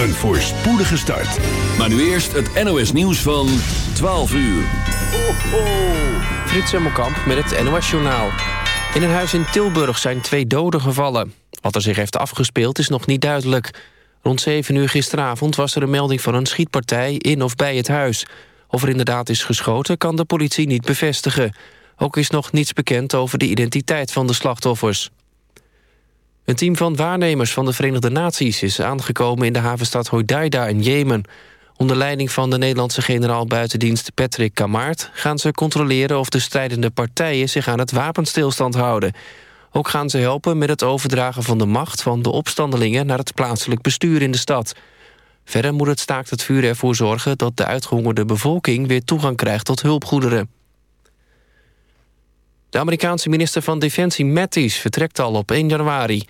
Een voorspoedige start. Maar nu eerst het NOS nieuws van 12 uur. Ho, ho. Frits Hemmelkamp met het NOS Journaal. In een huis in Tilburg zijn twee doden gevallen. Wat er zich heeft afgespeeld is nog niet duidelijk. Rond 7 uur gisteravond was er een melding van een schietpartij... in of bij het huis. Of er inderdaad is geschoten, kan de politie niet bevestigen. Ook is nog niets bekend over de identiteit van de slachtoffers. Een team van waarnemers van de Verenigde Naties... is aangekomen in de havenstad Hodeida in Jemen. Onder leiding van de Nederlandse generaal buitendienst Patrick Kamaert... gaan ze controleren of de strijdende partijen zich aan het wapenstilstand houden. Ook gaan ze helpen met het overdragen van de macht van de opstandelingen... naar het plaatselijk bestuur in de stad. Verder moet het staakt het vuur ervoor zorgen... dat de uitgehongerde bevolking weer toegang krijgt tot hulpgoederen. De Amerikaanse minister van Defensie Mattis vertrekt al op 1 januari.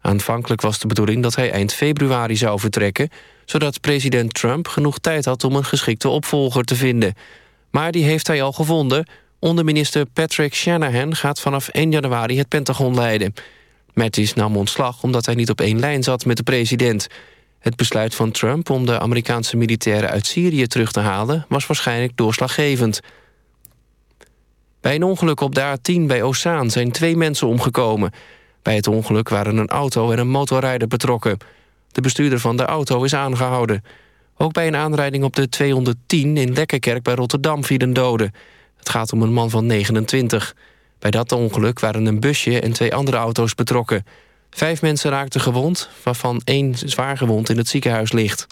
Aanvankelijk was de bedoeling dat hij eind februari zou vertrekken... zodat president Trump genoeg tijd had om een geschikte opvolger te vinden. Maar die heeft hij al gevonden. Onderminister Patrick Shanahan gaat vanaf 1 januari het Pentagon leiden. Mattis nam ontslag omdat hij niet op één lijn zat met de president. Het besluit van Trump om de Amerikaanse militairen uit Syrië terug te halen... was waarschijnlijk doorslaggevend... Bij een ongeluk op de A10 bij Ozaan zijn twee mensen omgekomen. Bij het ongeluk waren een auto en een motorrijder betrokken. De bestuurder van de auto is aangehouden. Ook bij een aanrijding op de 210 in Lekkerkerk bij Rotterdam vielen doden. Het gaat om een man van 29. Bij dat ongeluk waren een busje en twee andere auto's betrokken. Vijf mensen raakten gewond, waarvan één zwaar gewond in het ziekenhuis ligt.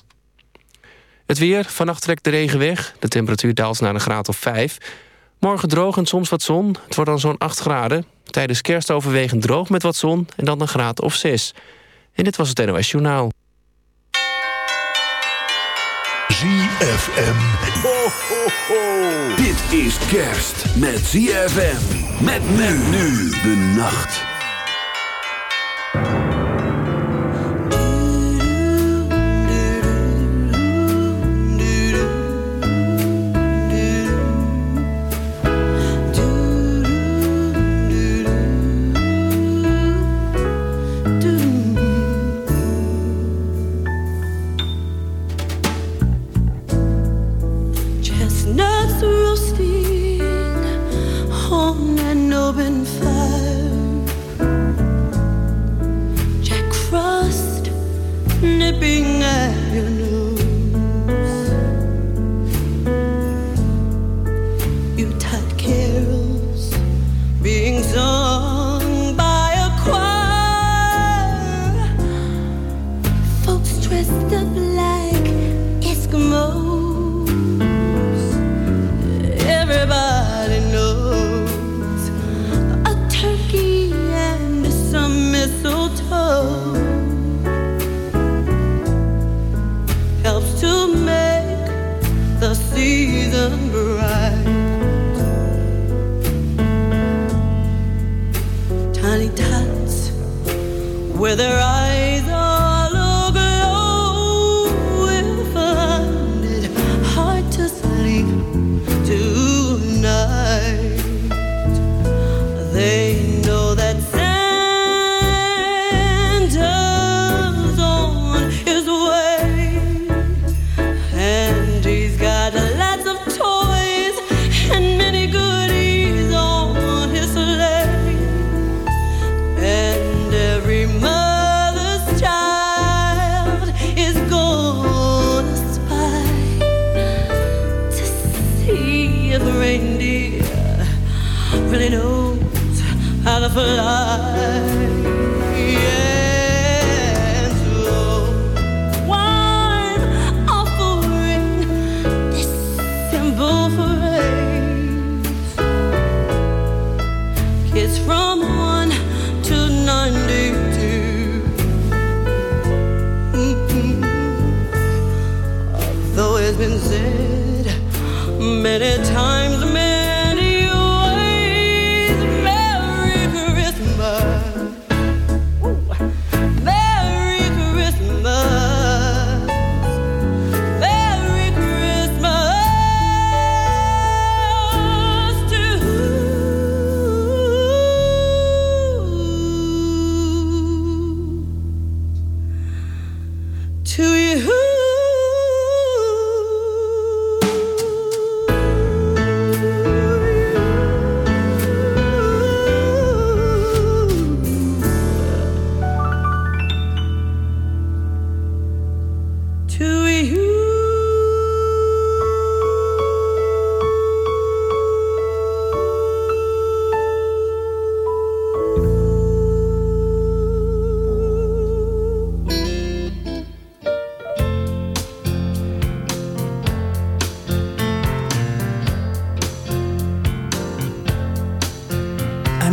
Het weer, vannacht trekt de regen weg. De temperatuur daalt naar een graad of 5. Morgen droog en soms wat zon. Het wordt dan zo'n 8 graden. Tijdens kerst overwegend droog met wat zon en dan een graad of 6. En dit was het NOS Journaal. ZFM. Ho, ho, ho. Dit is kerst met ZFM. Met men nu de nacht.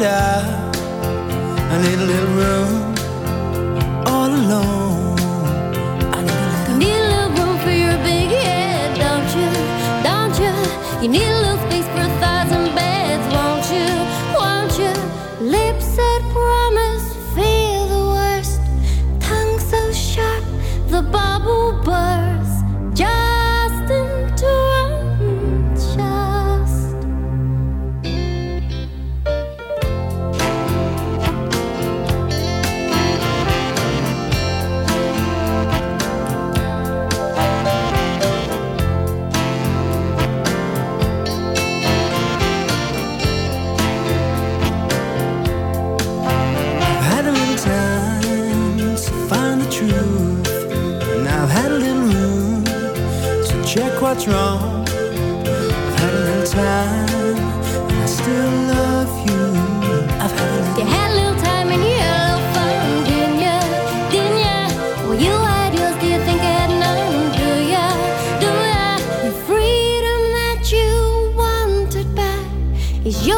I need a little room. Yo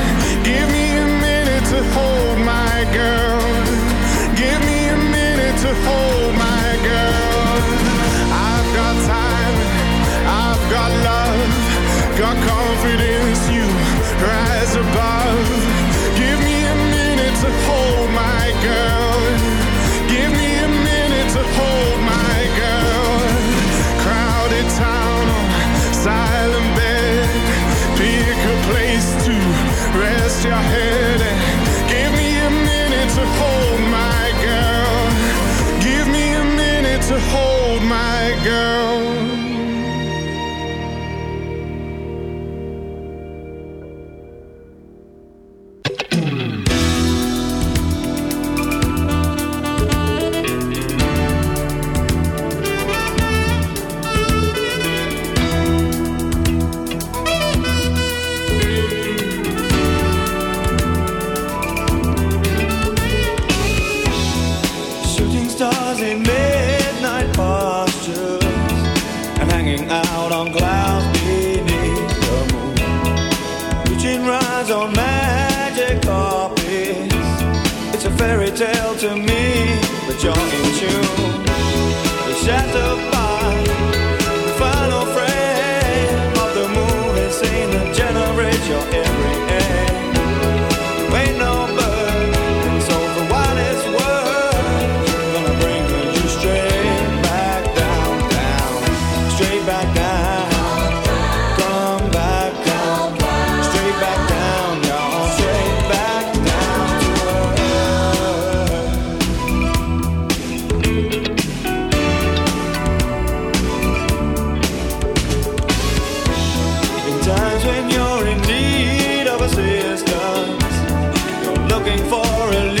looking for a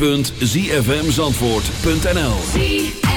www.zfmzandvoort.nl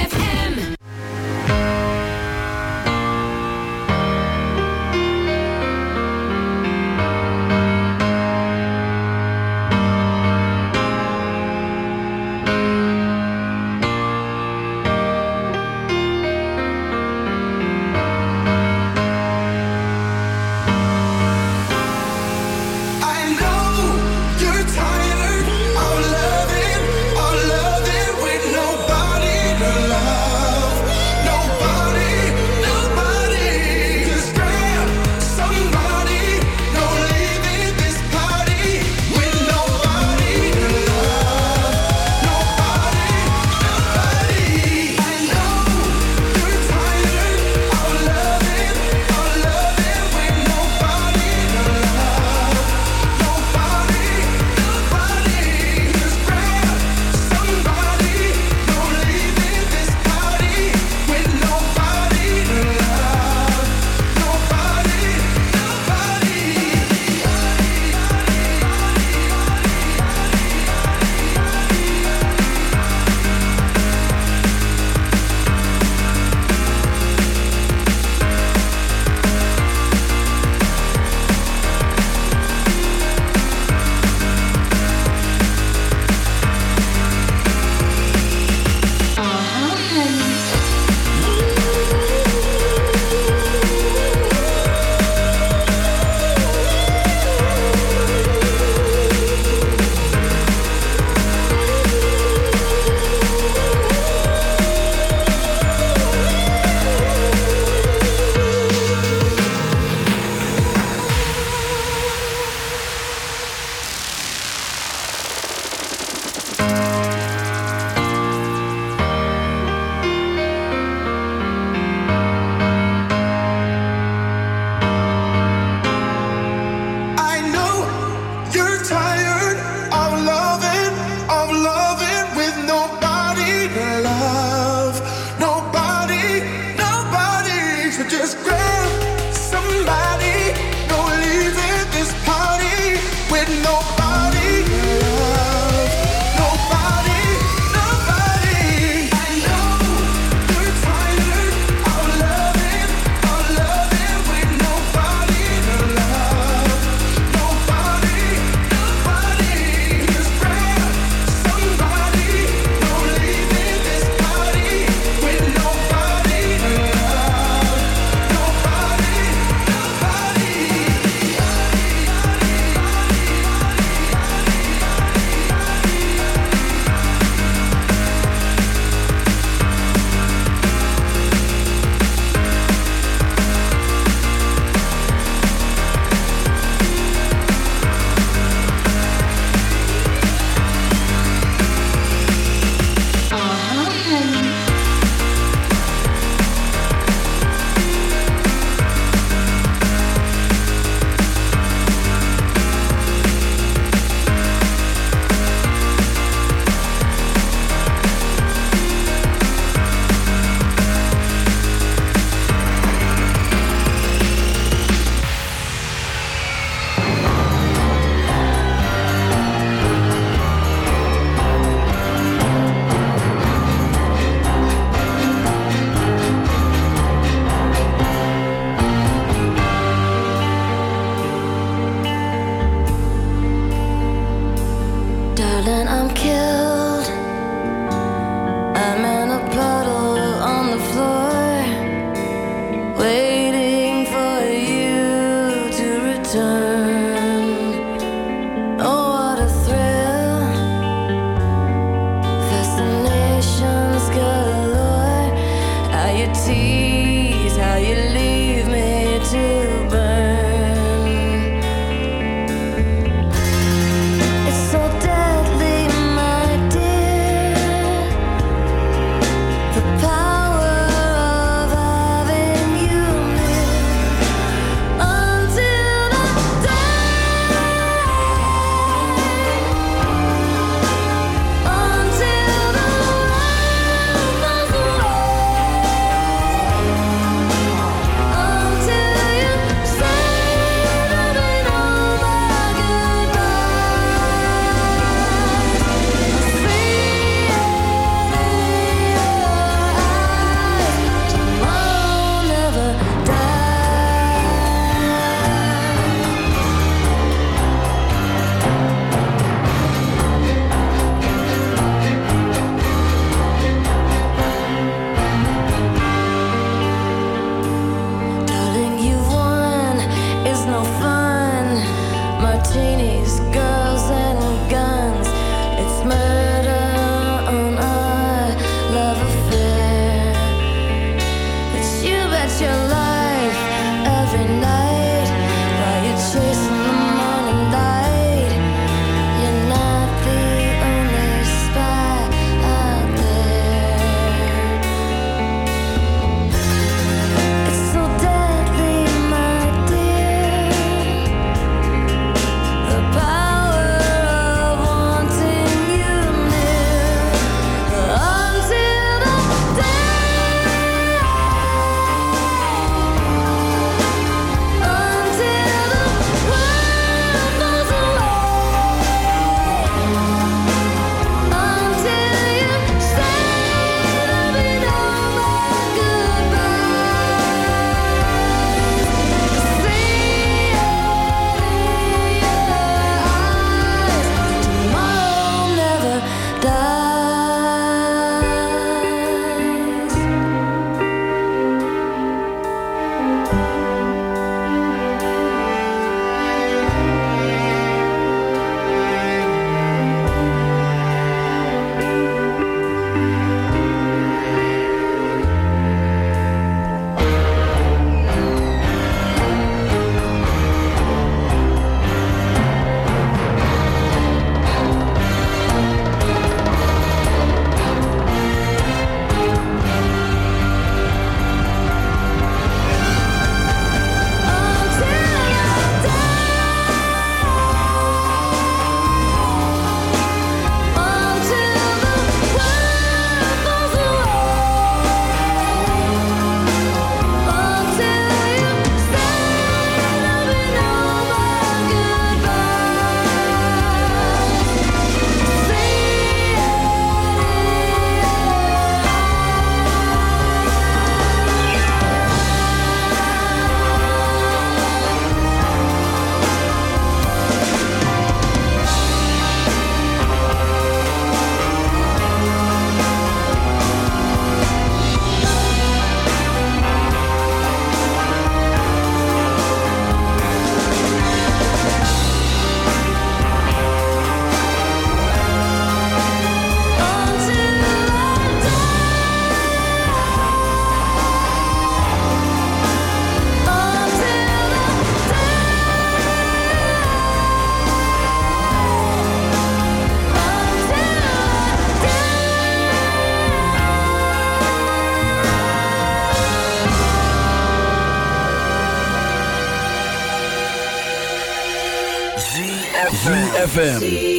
ZFM.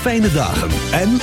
Fijne dagen en